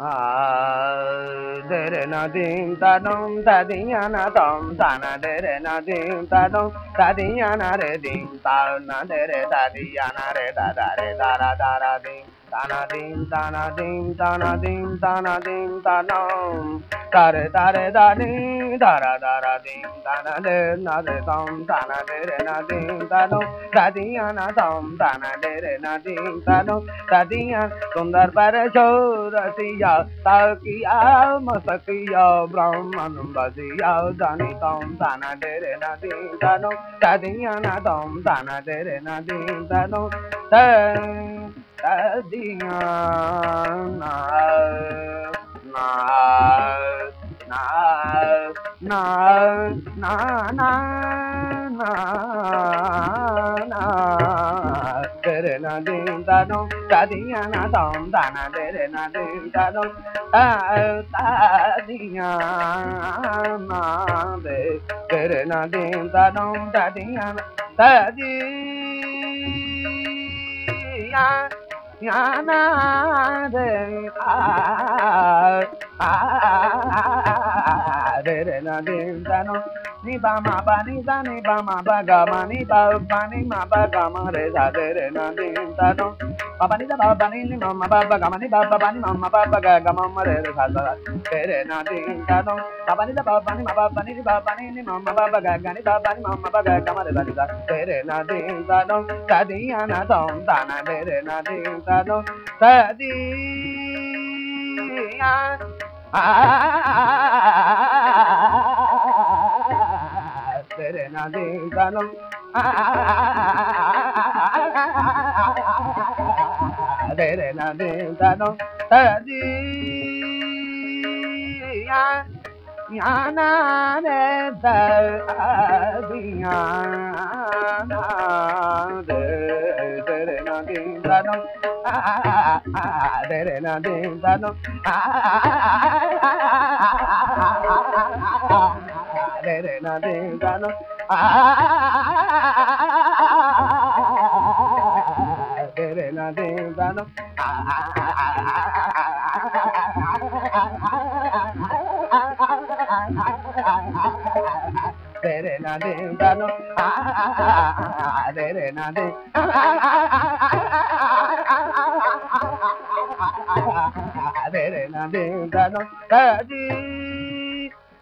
Ah, dere na dim ta dum diya na dum ta na dim ta dum ta diya na re dim ta na dere ta diya na re da da re da ra da ra dim Dana dim, dana dim, dana dim, dana dim, danam. Dare dare dani, dara dara dim, dana de na de dam, dana de re na dim, danam. Dadiana dam, dana de re na dim, danam. Dadian, sundar pare chorasiya, takiya masakiya, brahman basiya, dani dam, dana de re na dim, danam. Dadiana dam, dana de re na dim, danam dong da di ya na da di ya ya na de a a de de ni ba ma ba ni sa ni ba ma ba ga ma ni ba ba ni ma ba ga ma re sa de de na din da no. Ba ba ni da ba ba ni ni ma ma ba ba ga ma ni ba ba ba ni ma ma ba ba ga ga ma ma re re sa sa de de na din da no. Ba ba ni da ba ba ni ma ba ba ni ni ba ba ni ni ma ma ba ba ga ga ni ba ba ni ma ma ba ga ga ma re sa sa de de na din da no. Da di ya na dong da na de de na din da no. Da di ya tere na din tanam tere na din tanam tadi ya ya na ne ta di ya na de tere na గాను గాను రే నా they గాను రే నా they రే